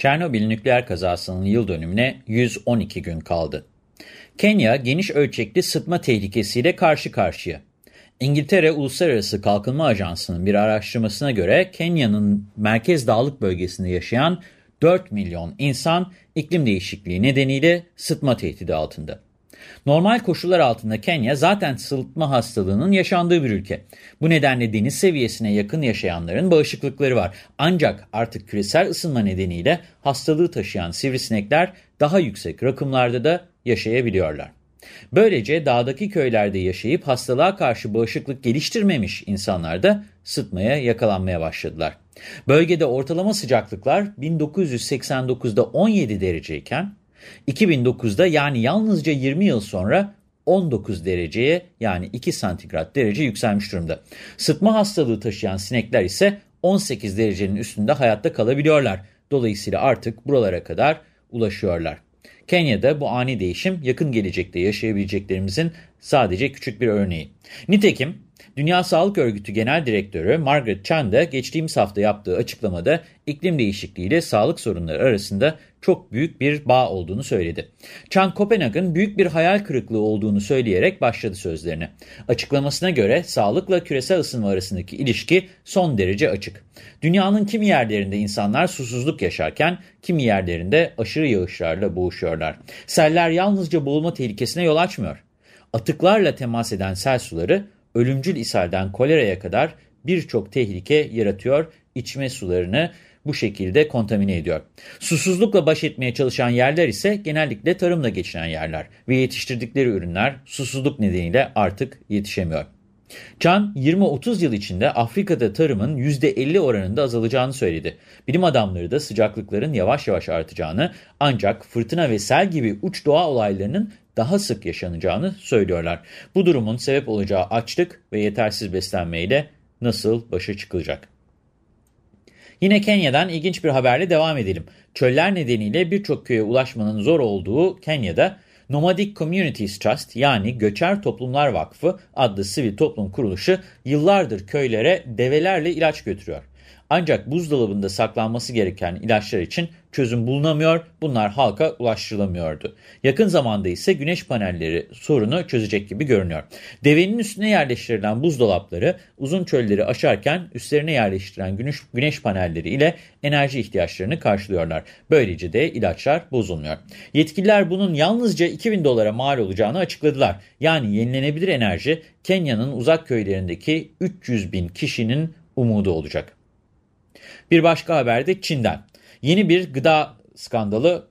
Çernobil nükleer kazasının yıl dönümüne 112 gün kaldı. Kenya geniş ölçekli sıtma tehlikesiyle karşı karşıya. İngiltere Uluslararası Kalkınma Ajansı'nın bir araştırmasına göre Kenya'nın merkez dağlık bölgesinde yaşayan 4 milyon insan iklim değişikliği nedeniyle sıtma tehdidi altında. Normal koşullar altında Kenya zaten sıtma hastalığının yaşandığı bir ülke. Bu nedenle deniz seviyesine yakın yaşayanların bağışıklıkları var. Ancak artık küresel ısınma nedeniyle hastalığı taşıyan sivrisinekler daha yüksek rakımlarda da yaşayabiliyorlar. Böylece dağdaki köylerde yaşayıp hastalığa karşı bağışıklık geliştirmemiş insanlar da sıtmaya yakalanmaya başladılar. Bölgede ortalama sıcaklıklar 1989'da 17 dereceyken 2009'da yani yalnızca 20 yıl sonra 19 dereceye yani 2 santigrat derece yükselmiş durumda. Sıtma hastalığı taşıyan sinekler ise 18 derecenin üstünde hayatta kalabiliyorlar. Dolayısıyla artık buralara kadar ulaşıyorlar. Kenya'da bu ani değişim yakın gelecekte yaşayabileceklerimizin sadece küçük bir örneği. Nitekim Dünya Sağlık Örgütü Genel Direktörü Margaret Chan da geçtiğimiz hafta yaptığı açıklamada iklim değişikliği ile sağlık sorunları arasında çok büyük bir bağ olduğunu söyledi. Chan, Kopenhag'ın büyük bir hayal kırıklığı olduğunu söyleyerek başladı sözlerine. Açıklamasına göre sağlıkla küresel ısınma arasındaki ilişki son derece açık. Dünyanın kimi yerlerinde insanlar susuzluk yaşarken kimi yerlerinde aşırı yağışlarla boğuşuyorlar. Seller yalnızca boğulma tehlikesine yol açmıyor. Atıklarla temas eden sel suları ölümcül ishalden koleraya kadar birçok tehlike yaratıyor, içme sularını bu şekilde kontamine ediyor. Susuzlukla baş etmeye çalışan yerler ise genellikle tarımla geçinen yerler ve yetiştirdikleri ürünler susuzluk nedeniyle artık yetişemiyor. Can 20-30 yıl içinde Afrika'da tarımın %50 oranında azalacağını söyledi. Bilim adamları da sıcaklıkların yavaş yavaş artacağını ancak fırtına ve sel gibi uç doğa olaylarının daha sık yaşanacağını söylüyorlar. Bu durumun sebep olacağı açlık ve yetersiz beslenmeyle nasıl başa çıkılacak? Yine Kenya'dan ilginç bir haberle devam edelim. Çöller nedeniyle birçok köye ulaşmanın zor olduğu Kenya'da Nomadic Communities Trust yani Göçer Toplumlar Vakfı adlı sivil toplum kuruluşu yıllardır köylere develerle ilaç götürüyor. Ancak buzdolabında saklanması gereken ilaçlar için çözüm bulunamıyor, bunlar halka ulaştırılamıyordu. Yakın zamanda ise güneş panelleri sorunu çözecek gibi görünüyor. Devenin üstüne yerleştirilen buzdolapları uzun çölleri aşarken üstlerine yerleştirilen güneş, güneş panelleri ile enerji ihtiyaçlarını karşılıyorlar. Böylece de ilaçlar bozulmuyor. Yetkililer bunun yalnızca 2000 dolara mal olacağını açıkladılar. Yani yenilenebilir enerji Kenya'nın uzak köylerindeki 300 bin kişinin umudu olacak. Bir başka haber de Çin'den. Yeni bir gıda skandalı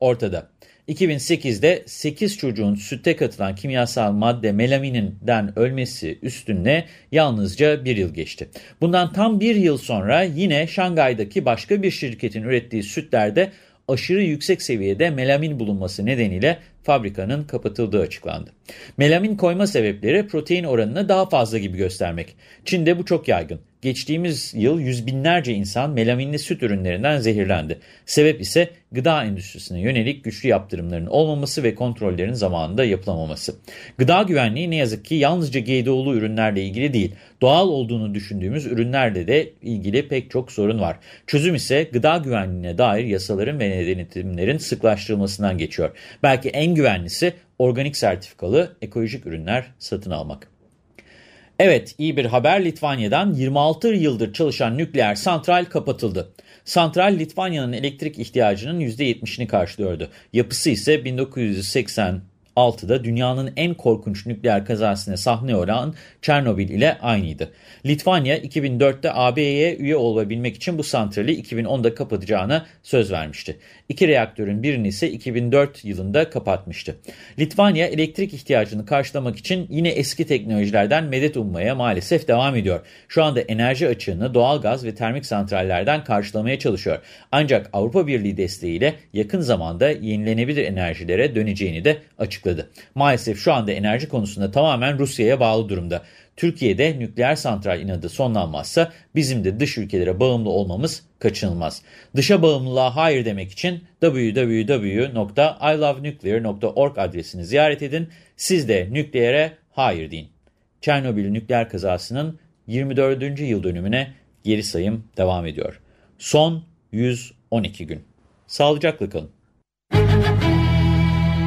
ortada. 2008'de 8 çocuğun sütte katılan kimyasal madde melamininden ölmesi üstüne yalnızca bir yıl geçti. Bundan tam bir yıl sonra yine Şangay'daki başka bir şirketin ürettiği sütlerde aşırı yüksek seviyede melamin bulunması nedeniyle fabrikanın kapatıldığı açıklandı. Melamin koyma sebepleri protein oranını daha fazla gibi göstermek. Çin'de bu çok yaygın. Geçtiğimiz yıl yüz binlerce insan melaminli süt ürünlerinden zehirlendi. Sebep ise gıda endüstrisine yönelik güçlü yaptırımların olmaması ve kontrollerin zamanında yapılamaması. Gıda güvenliği ne yazık ki yalnızca GDO'lu ürünlerle ilgili değil, doğal olduğunu düşündüğümüz ürünlerle de ilgili pek çok sorun var. Çözüm ise gıda güvenliğine dair yasaların ve denetimlerin sıklaştırılmasından geçiyor. Belki en güvenlisi organik sertifikalı ekolojik ürünler satın almak. Evet, iyi bir haber Litvanya'dan 26 yıldır çalışan nükleer santral kapatıldı. Santral Litvanya'nın elektrik ihtiyacının %70'ini karşılıyordu. Yapısı ise 1986 2006'da dünyanın en korkunç nükleer kazasına sahne olan Çernobil ile aynıydı. Litvanya 2004'te AB'ye üye olabilmek için bu santrali 2010'da kapatacağına söz vermişti. İki reaktörün birini ise 2004 yılında kapatmıştı. Litvanya elektrik ihtiyacını karşılamak için yine eski teknolojilerden medet ummaya maalesef devam ediyor. Şu anda enerji açığını doğalgaz ve termik santrallerden karşılamaya çalışıyor. Ancak Avrupa Birliği desteğiyle yakın zamanda yenilenebilir enerjilere döneceğini de açıkladı. Maalesef şu anda enerji konusunda tamamen Rusya'ya bağlı durumda. Türkiye'de nükleer santral inadı sonlanmazsa bizim de dış ülkelere bağımlı olmamız kaçınılmaz. Dışa bağımlılığa hayır demek için www.ilovenuclear.org adresini ziyaret edin. Siz de nükleere hayır deyin. Çernobil nükleer kazasının 24. yıl dönümüne geri sayım devam ediyor. Son 112 gün. Sağlıcakla kalın.